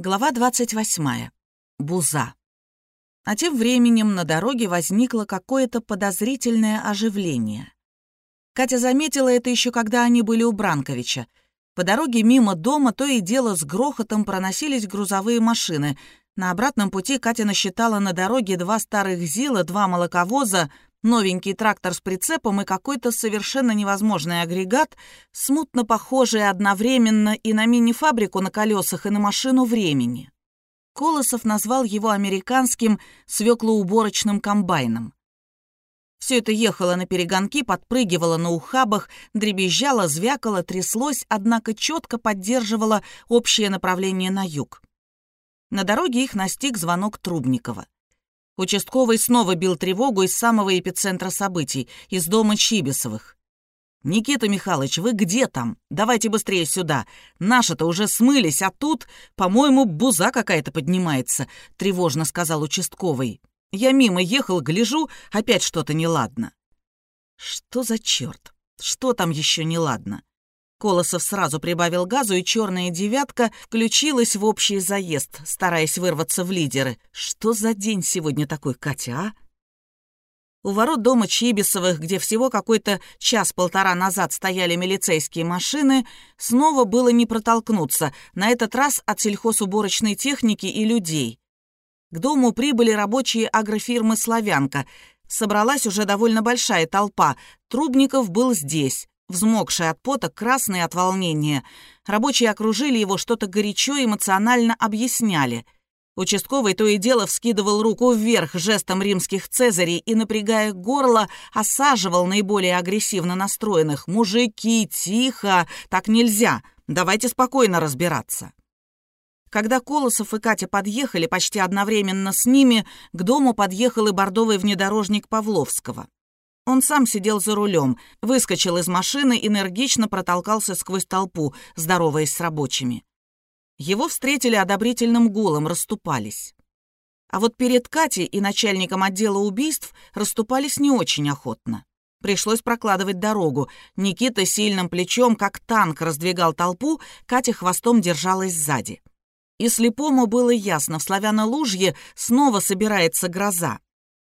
Глава 28. Буза. А тем временем на дороге возникло какое-то подозрительное оживление. Катя заметила это еще когда они были у Бранковича. По дороге мимо дома то и дело с грохотом проносились грузовые машины. На обратном пути Катя насчитала на дороге два старых ЗИЛа, два молоковоза, новенький трактор с прицепом и какой-то совершенно невозможный агрегат, смутно похожий одновременно и на мини-фабрику на колесах, и на машину времени. Колосов назвал его американским свеклоуборочным комбайном. Все это ехало на перегонки, подпрыгивало на ухабах, дребезжало, звякало, тряслось, однако четко поддерживало общее направление на юг. На дороге их настиг звонок Трубникова. Участковый снова бил тревогу из самого эпицентра событий, из дома Чибисовых. «Никита Михайлович, вы где там? Давайте быстрее сюда. Наши-то уже смылись, а тут, по-моему, буза какая-то поднимается», — тревожно сказал участковый. «Я мимо ехал, гляжу, опять что-то неладно». «Что за черт? Что там еще неладно?» Колосов сразу прибавил газу, и черная девятка включилась в общий заезд, стараясь вырваться в лидеры. Что за день сегодня такой, Катя, а? У ворот дома Чибисовых, где всего какой-то час-полтора назад стояли милицейские машины, снова было не протолкнуться, на этот раз от сельхозуборочной техники и людей. К дому прибыли рабочие агрофирмы «Славянка». Собралась уже довольно большая толпа. Трубников был здесь взмокший от пота, красный от волнения. Рабочие окружили его, что-то горячо эмоционально объясняли. Участковый то и дело вскидывал руку вверх жестом римских цезарей и, напрягая горло, осаживал наиболее агрессивно настроенных. «Мужики, тихо! Так нельзя! Давайте спокойно разбираться!» Когда Колосов и Катя подъехали почти одновременно с ними, к дому подъехал и бордовый внедорожник Павловского. Он сам сидел за рулем, выскочил из машины, энергично протолкался сквозь толпу, здороваясь с рабочими. Его встретили одобрительным гулом, расступались. А вот перед Катей и начальником отдела убийств расступались не очень охотно. Пришлось прокладывать дорогу. Никита сильным плечом, как танк, раздвигал толпу, Катя хвостом держалась сзади. И слепому было ясно, в Славяно-Лужье снова собирается гроза.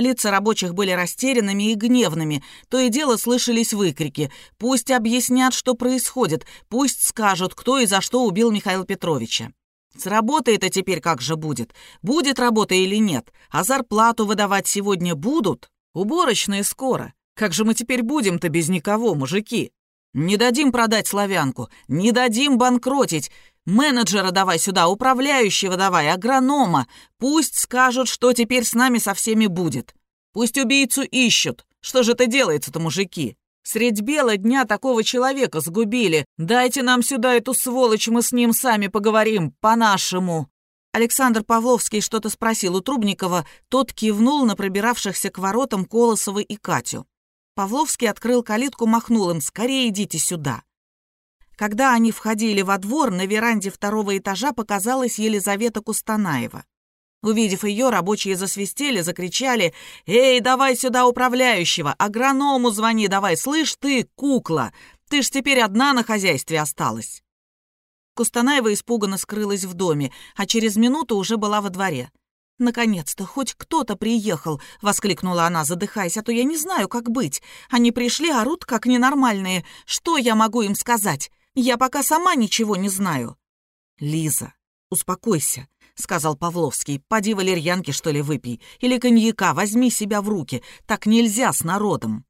Лица рабочих были растерянными и гневными. То и дело слышались выкрики. «Пусть объяснят, что происходит. Пусть скажут, кто и за что убил Михаила Петровича». С работой это теперь как же будет? Будет работа или нет? А зарплату выдавать сегодня будут? Уборочные скоро. Как же мы теперь будем-то без никого, мужики? Не дадим продать славянку, не дадим банкротить. Менеджера давай сюда, управляющего давай, агронома. Пусть скажут, что теперь с нами со всеми будет. Пусть убийцу ищут. Что же это делается-то, мужики? Средь бела дня такого человека сгубили. Дайте нам сюда эту сволочь, мы с ним сами поговорим, по-нашему». Александр Павловский что-то спросил у Трубникова, тот кивнул на пробиравшихся к воротам Колосова и Катю. Павловский открыл калитку, махнул им «Скорее идите сюда». Когда они входили во двор, на веранде второго этажа показалась Елизавета Кустанаева. Увидев ее, рабочие засвистели, закричали «Эй, давай сюда управляющего! Агроному звони давай! Слышь ты, кукла! Ты ж теперь одна на хозяйстве осталась!» Кустанаева испуганно скрылась в доме, а через минуту уже была во дворе. «Наконец-то хоть кто-то приехал!» — воскликнула она, задыхаясь, «а то я не знаю, как быть. Они пришли, орут, как ненормальные. Что я могу им сказать? Я пока сама ничего не знаю». «Лиза, успокойся», — сказал Павловский. «Поди валерьянки, что ли, выпей. Или коньяка, возьми себя в руки. Так нельзя с народом».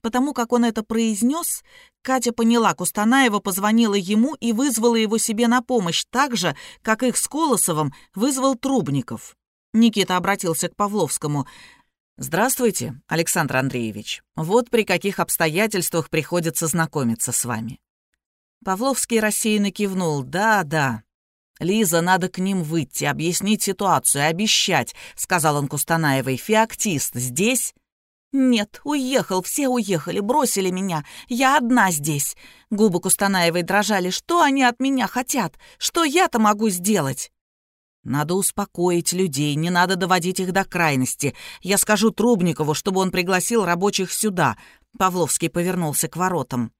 Потому как он это произнес, Катя поняла, Кустанаева позвонила ему и вызвала его себе на помощь так же, как их с Колосовым вызвал Трубников. Никита обратился к Павловскому. «Здравствуйте, Александр Андреевич. Вот при каких обстоятельствах приходится знакомиться с вами. Павловский рассеянно кивнул. «Да, да. Лиза, надо к ним выйти, объяснить ситуацию, обещать», — сказал он Кустанаевой. «Феоктист здесь?» «Нет, уехал, все уехали, бросили меня. Я одна здесь». Губы Кустанаевой дрожали. «Что они от меня хотят? Что я-то могу сделать?» «Надо успокоить людей, не надо доводить их до крайности. Я скажу Трубникову, чтобы он пригласил рабочих сюда». Павловский повернулся к воротам.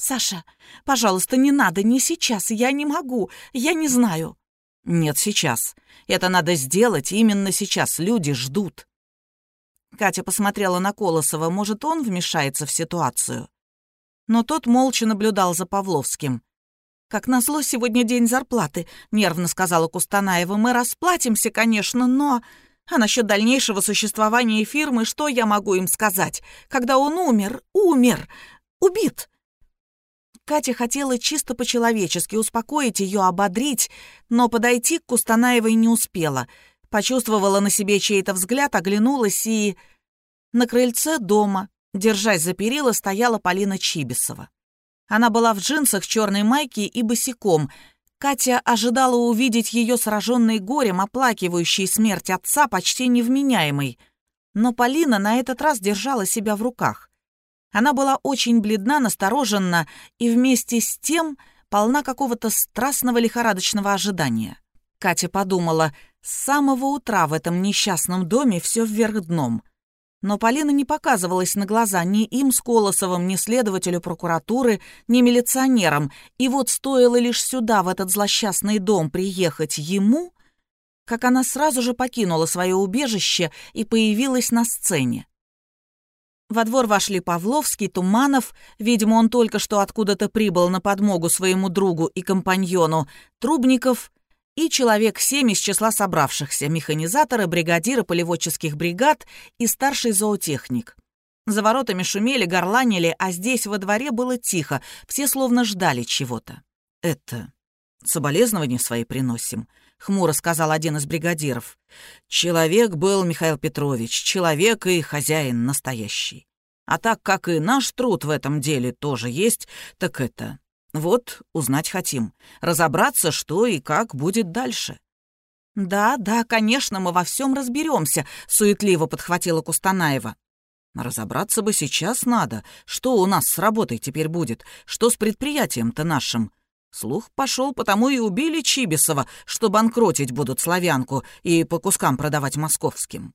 «Саша, пожалуйста, не надо, не сейчас, я не могу, я не знаю». «Нет, сейчас. Это надо сделать именно сейчас. Люди ждут». Катя посмотрела на Колосова. Может, он вмешается в ситуацию? Но тот молча наблюдал за Павловским. «Как назло, сегодня день зарплаты», — нервно сказала Кустанаева. «Мы расплатимся, конечно, но...» А насчет дальнейшего существования фирмы, что я могу им сказать? Когда он умер, умер, убит. Катя хотела чисто по-человечески успокоить ее, ободрить, но подойти к Кустанаевой не успела. Почувствовала на себе чей-то взгляд, оглянулась и... На крыльце дома, держась за перила, стояла Полина Чибисова. Она была в джинсах, черной майке и босиком. Катя ожидала увидеть ее сраженной горем, оплакивающей смерть отца, почти невменяемой. Но Полина на этот раз держала себя в руках. Она была очень бледна, настороженна и вместе с тем полна какого-то страстного лихорадочного ожидания. Катя подумала, с самого утра в этом несчастном доме все вверх дном. Но Полина не показывалась на глаза ни им с Колосовым, ни следователю прокуратуры, ни милиционерам, и вот стоило лишь сюда, в этот злосчастный дом, приехать ему, как она сразу же покинула свое убежище и появилась на сцене. Во двор вошли Павловский, Туманов, видимо, он только что откуда-то прибыл на подмогу своему другу и компаньону, Трубников и человек семь из числа собравшихся, механизаторы, бригадиры полеводческих бригад и старший зоотехник. За воротами шумели, горланили, а здесь во дворе было тихо, все словно ждали чего-то. «Это... соболезнования свои приносим», — хмуро сказал один из бригадиров. «Человек был Михаил Петрович, человек и хозяин настоящий. А так как и наш труд в этом деле тоже есть, так это... Вот, узнать хотим. Разобраться, что и как будет дальше». «Да, да, конечно, мы во всем разберемся», — суетливо подхватила Кустанаева. «Разобраться бы сейчас надо. Что у нас с работой теперь будет? Что с предприятием-то нашим? Слух пошел, потому и убили Чибисова, что банкротить будут славянку и по кускам продавать московским.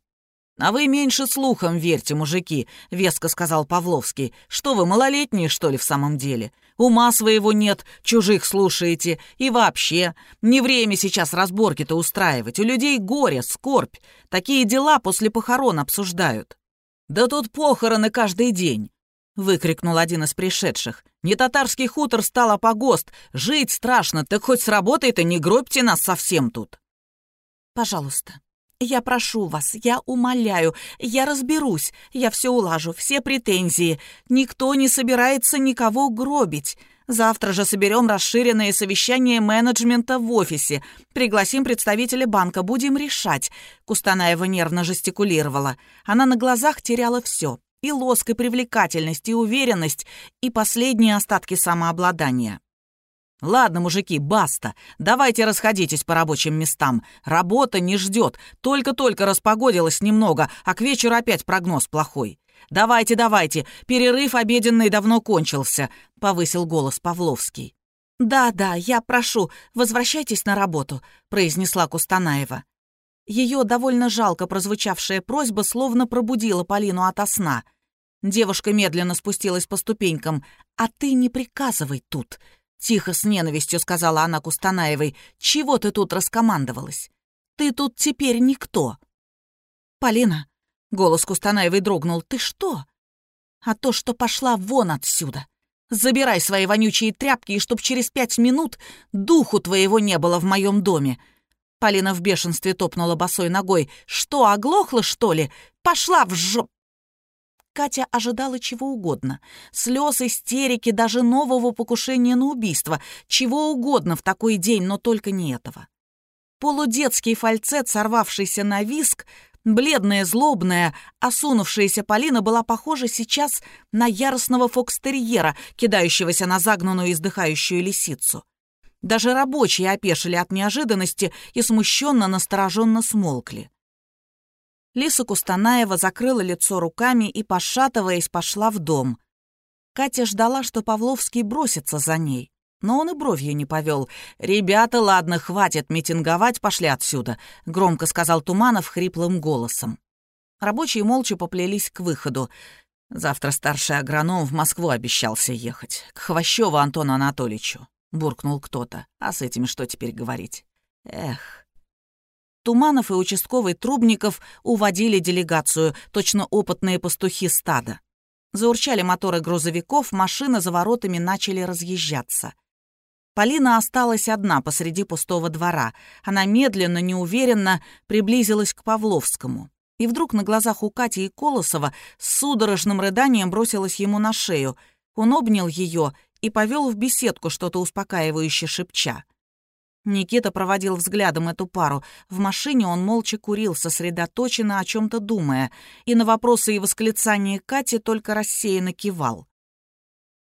«А вы меньше слухам верьте, мужики», — веско сказал Павловский. «Что вы, малолетние, что ли, в самом деле? Ума своего нет, чужих слушаете. И вообще, не время сейчас разборки-то устраивать. У людей горе, скорбь. Такие дела после похорон обсуждают». «Да тут похороны каждый день. — выкрикнул один из пришедших. «Не татарский хутор стал, а погост. Жить страшно, так хоть с работой-то не гробьте нас совсем тут». «Пожалуйста, я прошу вас, я умоляю, я разберусь, я все улажу, все претензии. Никто не собирается никого гробить. Завтра же соберем расширенное совещание менеджмента в офисе. Пригласим представителя банка, будем решать». Кустанаева нервно жестикулировала. Она на глазах теряла все и лоск, и привлекательность, и уверенность, и последние остатки самообладания. «Ладно, мужики, баста. Давайте расходитесь по рабочим местам. Работа не ждет. Только-только распогодилось немного, а к вечеру опять прогноз плохой. Давайте, давайте. Перерыв обеденный давно кончился», — повысил голос Павловский. «Да-да, я прошу, возвращайтесь на работу», — произнесла Кустанаева. Ее довольно жалко прозвучавшая просьба словно пробудила Полину ото сна. Девушка медленно спустилась по ступенькам. «А ты не приказывай тут», — тихо с ненавистью сказала она Кустанаевой. «Чего ты тут раскомандовалась? Ты тут теперь никто». «Полина», — голос Кустанаевой дрогнул, — «ты что?» «А то, что пошла вон отсюда. Забирай свои вонючие тряпки, и чтоб через пять минут духу твоего не было в моем доме. Полина в бешенстве топнула босой ногой. «Что, оглохла, что ли? Пошла в жоп...» Катя ожидала чего угодно. Слез, истерики, даже нового покушения на убийство. Чего угодно в такой день, но только не этого. Полудетский фальцет, сорвавшийся на виск, бледная, злобная, осунувшаяся Полина была похожа сейчас на яростного фокстерьера, кидающегося на загнанную издыхающую лисицу. Даже рабочие опешили от неожиданности и смущенно, настороженно смолкли. Лиса Кустанаева закрыла лицо руками и, пошатываясь, пошла в дом. Катя ждала, что Павловский бросится за ней. Но он и бровью не повел. «Ребята, ладно, хватит митинговать, пошли отсюда», — громко сказал Туманов хриплым голосом. Рабочие молча поплелись к выходу. Завтра старший агроном в Москву обещался ехать. К Хвощеву Антону Анатольевичу буркнул кто-то. А с этими что теперь говорить? Эх. Туманов и участковый Трубников уводили делегацию, точно опытные пастухи стада. Заурчали моторы грузовиков, машины за воротами начали разъезжаться. Полина осталась одна посреди пустого двора. Она медленно, неуверенно приблизилась к Павловскому. И вдруг на глазах у Кати и Колосова с судорожным рыданием бросилась ему на шею. Он обнял ее и повел в беседку, что-то успокаивающе шепча. Никита проводил взглядом эту пару. В машине он молча курил, сосредоточенно о чем то думая, и на вопросы и восклицания Кати только рассеянно кивал.